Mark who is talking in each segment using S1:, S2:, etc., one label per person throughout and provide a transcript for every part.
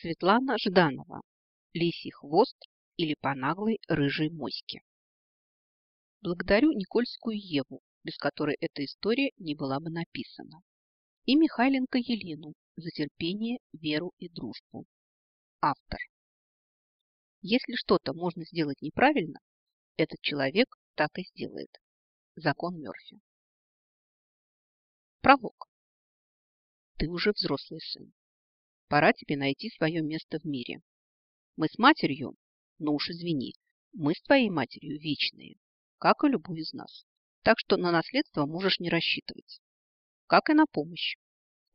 S1: Светлана Жданова. Лисий хвост или по наглой рыжей моське. Благодарю Никольскую Еву, без которой эта история не была бы написана. И Михайленко Елену за терпение, веру и дружбу. Автор. Если что-то можно сделать неправильно, этот человек так и сделает. Закон Мерфи. Пролог. Ты уже взрослый сын. Пора тебе найти свое место в мире. Мы с матерью, ну уж извини, мы с твоей матерью вечные, как и любой из нас. Так что на наследство можешь не рассчитывать. Как и на помощь.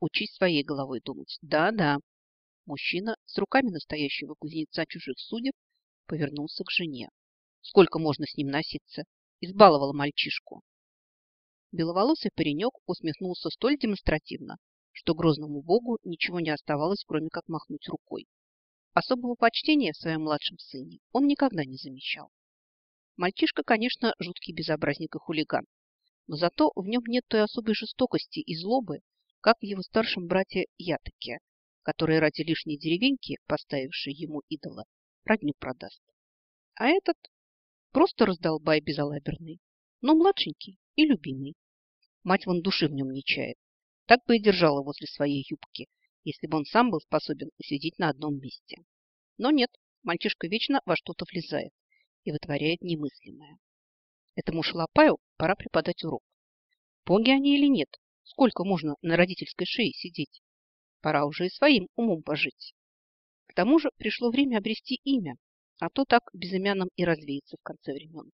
S1: Учись своей головой думать. Да-да. Мужчина с руками настоящего кузнеца чужих судеб повернулся к жене. Сколько можно с ним носиться? Избаловала мальчишку. Беловолосый паренек усмехнулся столь демонстративно, что грозному богу ничего не оставалось, кроме как махнуть рукой. Особого почтения в своем младшем сыне он никогда не замечал. Мальчишка, конечно, жуткий безобразник и хулиган, но зато в нем нет той особой жестокости и злобы, как в его старшем брате Ятаке, который ради лишней деревеньки, поставившей ему идола, родню продаст. А этот просто раздолбай безалаберный, но младшенький и любимый. Мать вон души в нем не чает, так бы и держала возле своей юбки, если бы он сам был способен сидеть на одном месте. Но нет, мальчишка вечно во что-то влезает и вытворяет немыслимое. Этому шалопаю пора преподать урок. Боги они или нет, сколько можно на родительской шее сидеть? Пора уже и своим умом пожить. К тому же пришло время обрести имя, а то так безымянным и развеется в конце времен.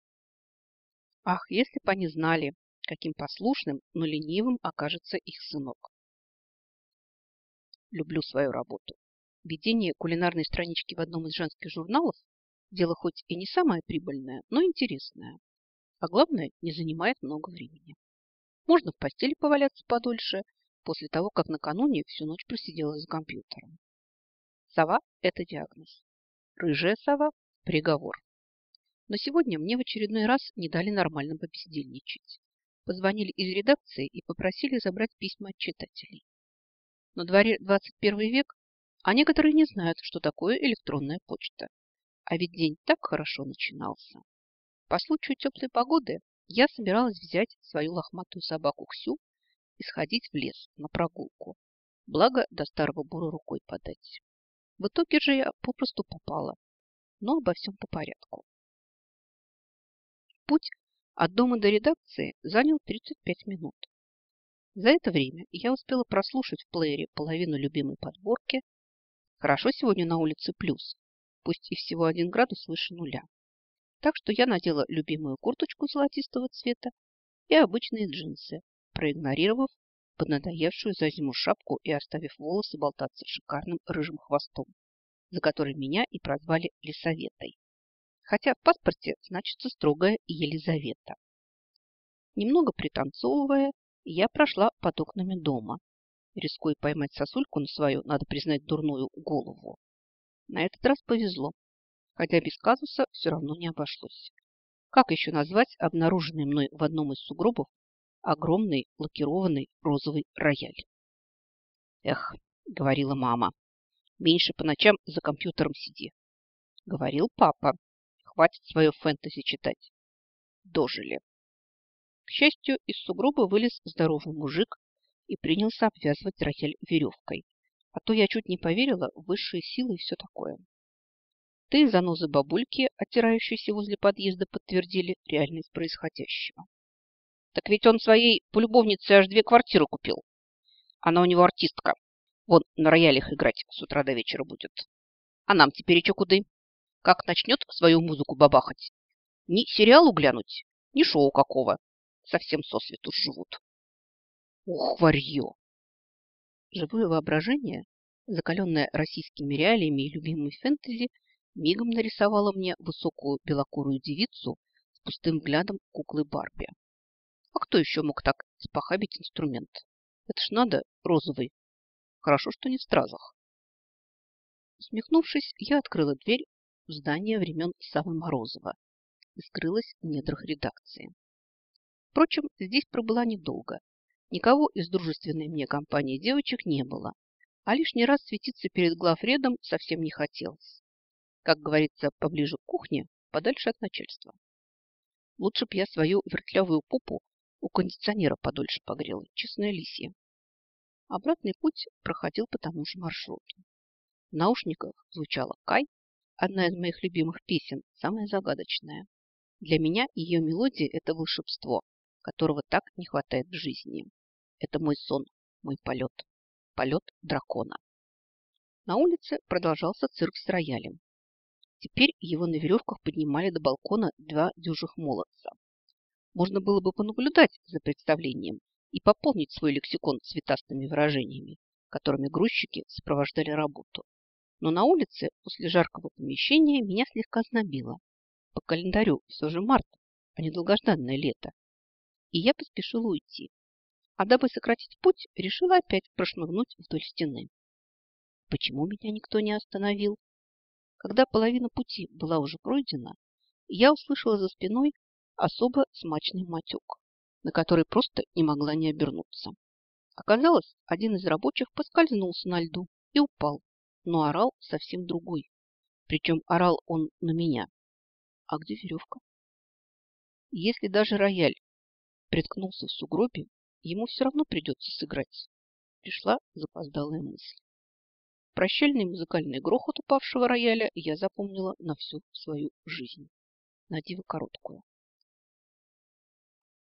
S1: Ах, если бы они знали, каким послушным, но ленивым окажется их сынок. Люблю свою работу. Ведение кулинарной странички в одном из женских журналов – дело хоть и не самое прибыльное, но интересное. А главное, не занимает много времени. Можно в постели поваляться подольше, после того, как накануне всю ночь просидела за компьютером. Сова – это диагноз. Рыжая сова – приговор. Но сегодня мне в очередной раз не дали нормально побездельничать позвонили из редакции и попросили забрать письма от читателей. На дворе 21 век, а некоторые не знают, что такое электронная почта. А ведь день так хорошо начинался. По случаю теплой погоды я собиралась взять свою лохматую собаку Ксю и сходить в лес на прогулку. Благо, до старого бура рукой подать. В итоге же я попросту попала. Но обо всем по порядку. Путь от дома до редакции занял 35 минут. За это время я успела прослушать в плеере половину любимой подборки. Хорошо сегодня на улице плюс, пусть и всего один градус выше нуля. Так что я надела любимую курточку золотистого цвета и обычные джинсы, проигнорировав поднадоевшую за зиму шапку и оставив волосы болтаться шикарным рыжим хвостом, за который меня и прозвали Лисоветой хотя в паспорте значится строгая Елизавета. Немного пританцовывая, я прошла под окнами дома, рискуя поймать сосульку на свою, надо признать, дурную голову. На этот раз повезло, хотя без казуса все равно не обошлось. Как еще назвать обнаруженный мной в одном из сугробов огромный лакированный розовый рояль? Эх, говорила мама, меньше по ночам за компьютером сиди. Говорил папа, хватит свое фэнтези читать. Дожили. К счастью, из сугроба вылез здоровый мужик и принялся обвязывать рояль веревкой. А то я чуть не поверила в высшие силы и все такое. Ты, занозы бабульки, оттирающиеся возле подъезда, подтвердили реальность происходящего. Так ведь он своей полюбовнице аж две квартиры купил. Она у него артистка. Вон на роялях играть с утра до вечера будет. А нам теперь и чё куды? Как начнет свою музыку бабахать. Ни сериалу глянуть, ни шоу какого. Совсем сосвету живут. Ух, варье! Живое воображение, закаленное российскими реалиями и любимой фэнтези, мигом нарисовало мне высокую белокурую девицу с пустым взглядом куклы Барби. А кто еще мог так спохабить инструмент? Это ж надо розовый. Хорошо, что не в стразах. Усмехнувшись, я открыла дверь здание времен Савы Морозова и скрылась в недрах редакции. Впрочем, здесь пробыла недолго. Никого из дружественной мне компании девочек не было. а лишний раз светиться перед главредом совсем не хотелось. Как говорится, поближе к кухне, подальше от начальства. Лучше б я свою вертлявую пупу у кондиционера подольше погрела, честная лисья. Обратный путь проходил по тому же маршруту. В наушниках звучала Кай, одна из моих любимых песен, самая загадочная. Для меня ее мелодия – это волшебство, которого так не хватает в жизни. Это мой сон, мой полет. Полет дракона. На улице продолжался цирк с роялем. Теперь его на веревках поднимали до балкона два дюжих молодца. Можно было бы понаблюдать за представлением и пополнить свой лексикон цветастыми выражениями, которыми грузчики сопровождали работу. Но на улице после жаркого помещения меня слегка знобило. По календарю все же март, а не долгожданное лето. И я поспешила уйти. А дабы сократить путь, решила опять прошмыгнуть вдоль стены. Почему меня никто не остановил? Когда половина пути была уже пройдена, я услышала за спиной особо смачный матюк, на который просто не могла не обернуться. Оказалось, один из рабочих поскользнулся на льду и упал, но орал совсем другой. Причем орал он на меня. А где веревка? Если даже рояль приткнулся в сугробе, ему все равно придется сыграть. Пришла запоздалая мысль. Прощальный музыкальный грохот упавшего рояля я запомнила на всю свою жизнь. На диво короткую.